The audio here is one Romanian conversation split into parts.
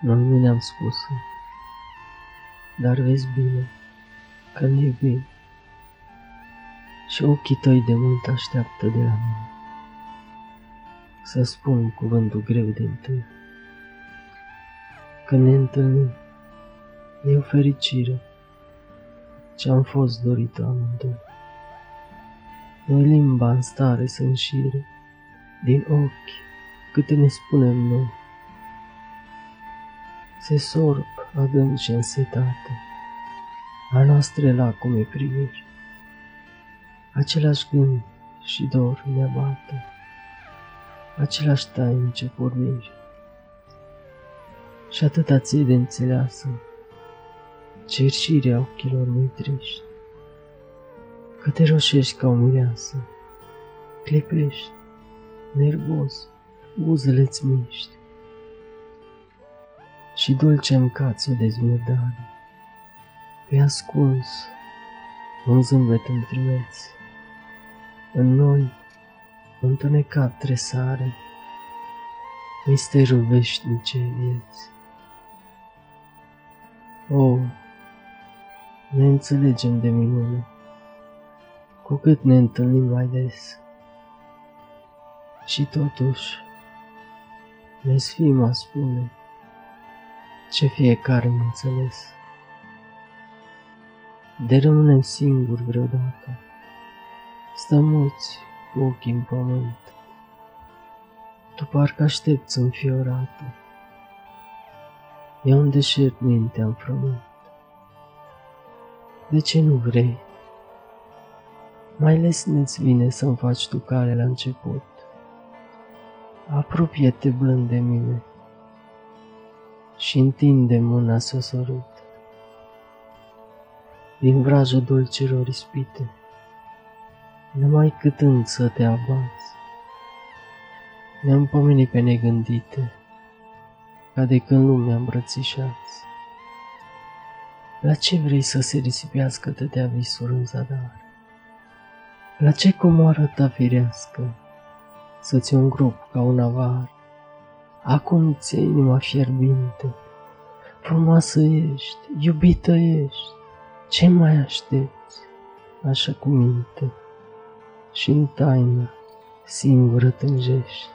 Noi nu ne-am spus dar vezi bine că ne iubim și ochii tăi de mult așteaptă de la mine să spun cuvântul greu de întâi. Când ne întâlnim, e o fericire ce-am fost dorit amândoi. Noi limba în stare să înșire, din ochi câte ne spunem noi. Se sorb adânc și însetate, a noastre lacume priviri. Același gând și dor ne abate, același taini ce porniri. Și atâta ție de înțeleasă, cerșirea ochilor mei triști, că te roșești ca o mireasă, clipești, nervos, buzele-ți miști și dulce-mi cați o dezmurdare. Pe ascuns, un zâmbet îmi trimeți, în noi, întunecat tresare, misterul veșnicei vieți. O, ne înțelegem de minune, cu cât ne întâlnim mai des. Și totuși, ne sfima spune, ce fiecare mă înțeles. De rămânem singuri vreodată, stăm mulți cu ochii în pământ. Tu parcă aștepți înfiorată, e un deșert mintea în frământ. De ce nu vrei? Mai lesne-ți vine să-mi faci tu cale la început. Apropie-te blând de mine și întinde mâna să sărut. Din vrajă dulcilor ispite, numai câtând să te abați. Ne-am pomenit pe negândite, ca de când lumea îmbrățișați. La ce vrei să se risipească tătea visuri în zadar? La ce comoară ta firească să-ți un grup ca un avar? Acum ți inima fierbinte, frumoasă ești, iubită ești, ce mai aștepți, așa cu minte, și în taină singură tânjești.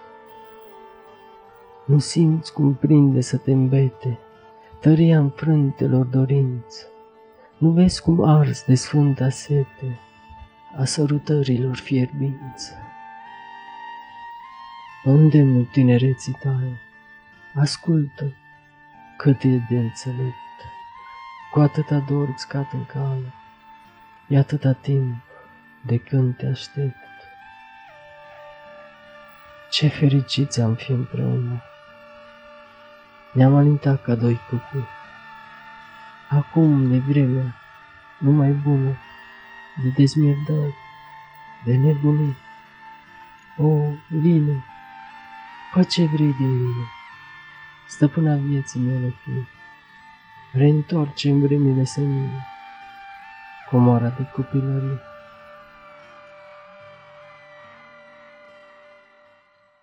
Nu simți cum prinde să te îmbete, tăria înfrântelor dorință, nu vezi cum ars de sfânta sete a sărutărilor fierbință îndemnul tinereții tale. Ascultă cât e de înțelept, cu atâta dor îți cat în cale, e atâta timp de când te aștept. Ce fericiți am fi împreună! Ne-am alintat ca doi copii. Acum ne vremea numai bună de dezmierdări, de nebunii. O, vine, Fă ce vrei din mine, stăpâna vieții mele fi, reîntorce în vremile senile, comoara de copilărie.